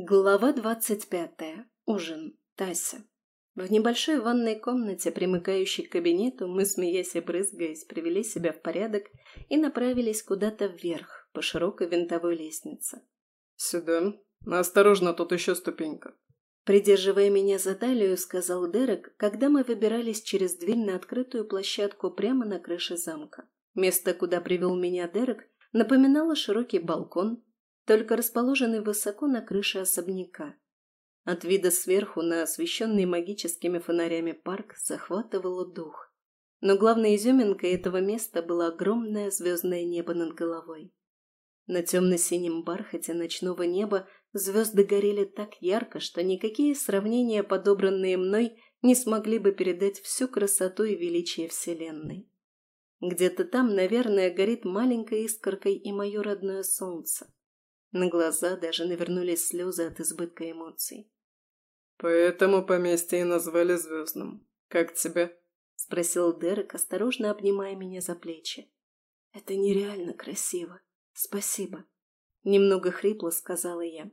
Глава двадцать пятая. Ужин. Тася. В небольшой ванной комнате, примыкающей к кабинету, мы, смеясь и брызгаясь, привели себя в порядок и направились куда-то вверх, по широкой винтовой лестнице. «Сюда. Осторожно, тут еще ступенька». Придерживая меня за талию, сказал Дерек, когда мы выбирались через дверь на открытую площадку прямо на крыше замка. Место, куда привел меня Дерек, напоминало широкий балкон, только расположенный высоко на крыше особняка. От вида сверху на освещенный магическими фонарями парк захватывало дух. Но главной изюминкой этого места было огромное звездное небо над головой. На темно-синем бархате ночного неба звезды горели так ярко, что никакие сравнения, подобранные мной, не смогли бы передать всю красоту и величие Вселенной. Где-то там, наверное, горит маленькой искоркой и мое родное солнце. На глаза даже навернулись слезы от избытка эмоций. «Поэтому поместье и назвали звездным. Как тебе?» — спросил Дерек, осторожно обнимая меня за плечи. «Это нереально красиво. Спасибо». Немного хрипло сказала я.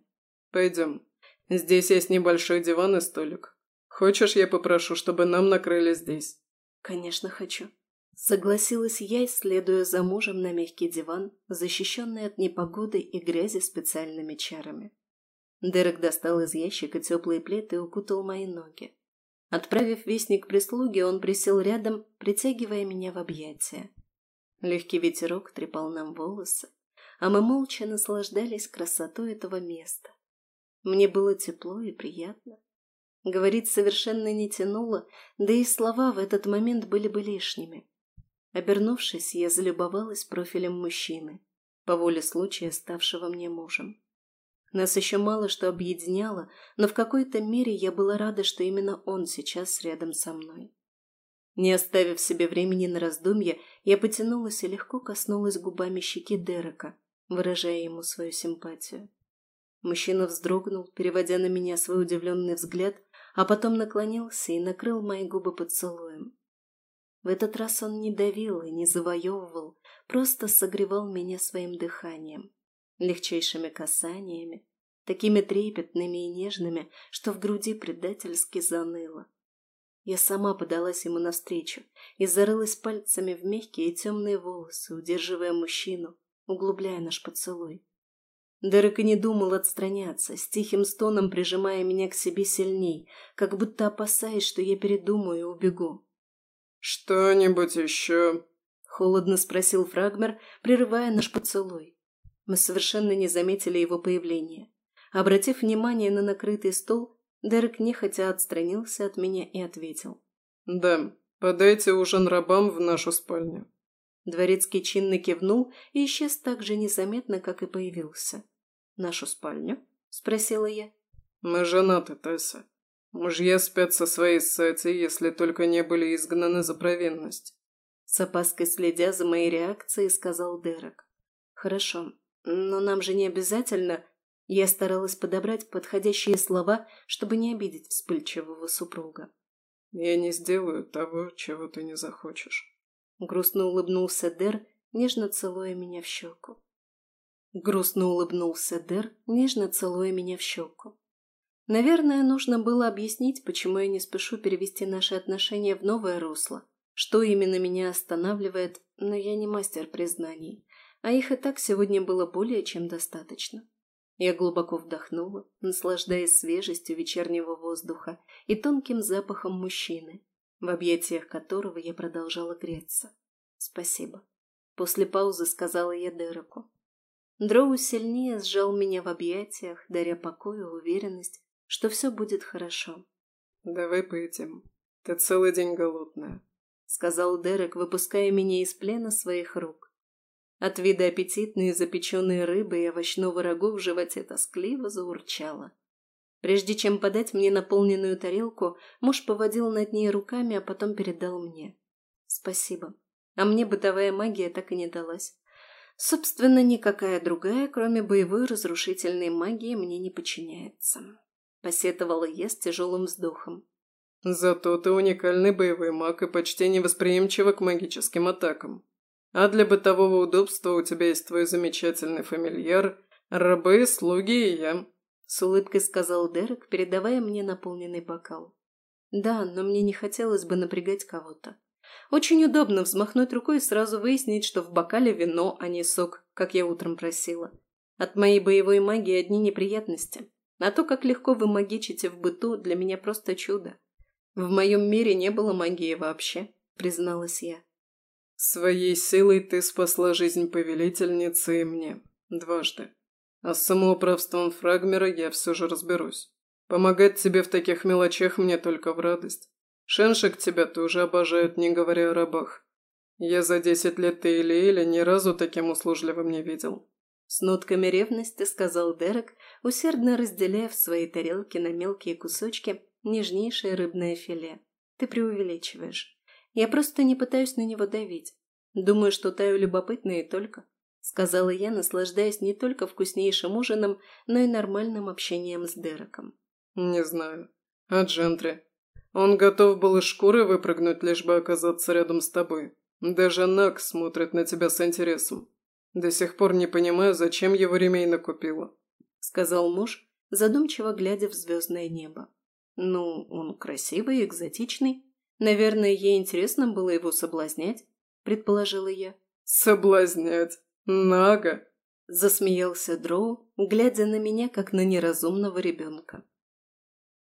«Пойдем. Здесь есть небольшой диван и столик. Хочешь, я попрошу, чтобы нам накрыли здесь?» «Конечно хочу», Согласилась я, следуя за мужем на мягкий диван, защищенный от непогоды и грязи специальными чарами. Дерек достал из ящика теплые плед и укутал мои ноги. Отправив вестник прислуге, он присел рядом, притягивая меня в объятия. Легкий ветерок трепал нам волосы, а мы молча наслаждались красотой этого места. Мне было тепло и приятно. Говорить совершенно не тянуло, да и слова в этот момент были бы лишними. Обернувшись, я залюбовалась профилем мужчины, по воле случая ставшего мне мужем. Нас еще мало что объединяло, но в какой-то мере я была рада, что именно он сейчас рядом со мной. Не оставив себе времени на раздумья, я потянулась и легко коснулась губами щеки Дерека, выражая ему свою симпатию. Мужчина вздрогнул, переводя на меня свой удивленный взгляд, а потом наклонился и накрыл мои губы поцелуем. В этот раз он не давил и не завоевывал, просто согревал меня своим дыханием, легчайшими касаниями, такими трепетными и нежными, что в груди предательски заныло. Я сама подалась ему навстречу и зарылась пальцами в мягкие и темные волосы, удерживая мужчину, углубляя наш поцелуй. Дерек и не думал отстраняться, с тихим стоном прижимая меня к себе сильней, как будто опасаясь, что я передумаю и убегу. «Что-нибудь еще?» — холодно спросил Фрагмер, прерывая наш поцелуй. Мы совершенно не заметили его появления. Обратив внимание на накрытый стол, Дерек нехотя отстранился от меня и ответил. «Да, подайте ужин рабам в нашу спальню». Дворецкий чинно кивнул и исчез так же незаметно, как и появился. «Нашу спальню?» — спросила я. «Мы женаты, Тесса. Мужья спят со своей сати, если только не были изгнаны за провинность. С опаской следя за моей реакцией, сказал Дерек. Хорошо, но нам же не обязательно... Я старалась подобрать подходящие слова, чтобы не обидеть вспыльчивого супруга. «Я не сделаю того, чего ты не захочешь». Грустно улыбнулся Дер, нежно целуя меня в щеку. Грустно улыбнулся Дер, нежно целуя меня в щеку. Наверное, нужно было объяснить, почему я не спешу перевести наши отношения в новое русло. Что именно меня останавливает, но я не мастер признаний, а их и так сегодня было более чем достаточно. Я глубоко вдохнула, наслаждаясь свежестью вечернего воздуха и тонким запахом мужчины, в объятиях которого я продолжала греться. «Спасибо». После паузы сказала я Дереку. Дроу сильнее сжал меня в объятиях, даря покой и уверенность, что все будет хорошо. «Давай поедим. Ты целый день голодная», — сказал Дерек, выпуская меня из плена своих рук. От вида аппетитной запеченной рыбы и овощного рагу в животе тоскливо заурчало. Прежде чем подать мне наполненную тарелку, муж поводил над ней руками, а потом передал мне. «Спасибо. А мне бытовая магия так и не далась. Собственно, никакая другая, кроме боевой разрушительной магии, мне не подчиняется» посетовала я с тяжелым вздохом. «Зато ты уникальный боевой маг и почти невосприимчива к магическим атакам. А для бытового удобства у тебя есть твой замечательный фамильяр, рабы, слуги и я. С улыбкой сказал Дерек, передавая мне наполненный бокал. Да, но мне не хотелось бы напрягать кого-то. Очень удобно взмахнуть рукой и сразу выяснить, что в бокале вино, а не сок, как я утром просила. От моей боевой магии одни неприятности. А то, как легко вы магичите в быту, для меня просто чудо. В моем мире не было магии вообще, призналась я. Своей силой ты спасла жизнь повелительницы и мне. Дважды. А с самоуправством Фрагмера я все же разберусь. Помогать тебе в таких мелочах мне только в радость. Шеншик тебя тоже обожает, не говоря о рабах. Я за десять лет Тейлиэля ни разу таким услужливым не видел. С нотками ревности сказал Дерек, усердно разделяя в своей тарелке на мелкие кусочки нежнейшее рыбное филе. Ты преувеличиваешь. Я просто не пытаюсь на него давить. Думаю, что Таю любопытна и только. Сказала я, наслаждаясь не только вкуснейшим ужином, но и нормальным общением с Дереком. Не знаю. А Джентри? Он готов был из шкуры выпрыгнуть, лишь бы оказаться рядом с тобой. Даже Нак смотрит на тебя с интересом. До сих пор не понимаю, зачем его ремей накупила», — сказал муж, задумчиво глядя в звездное небо. «Ну, он красивый экзотичный. Наверное, ей интересно было его соблазнять», — предположила я. «Соблазнять? Нага!» — засмеялся Дроу, глядя на меня, как на неразумного ребенка.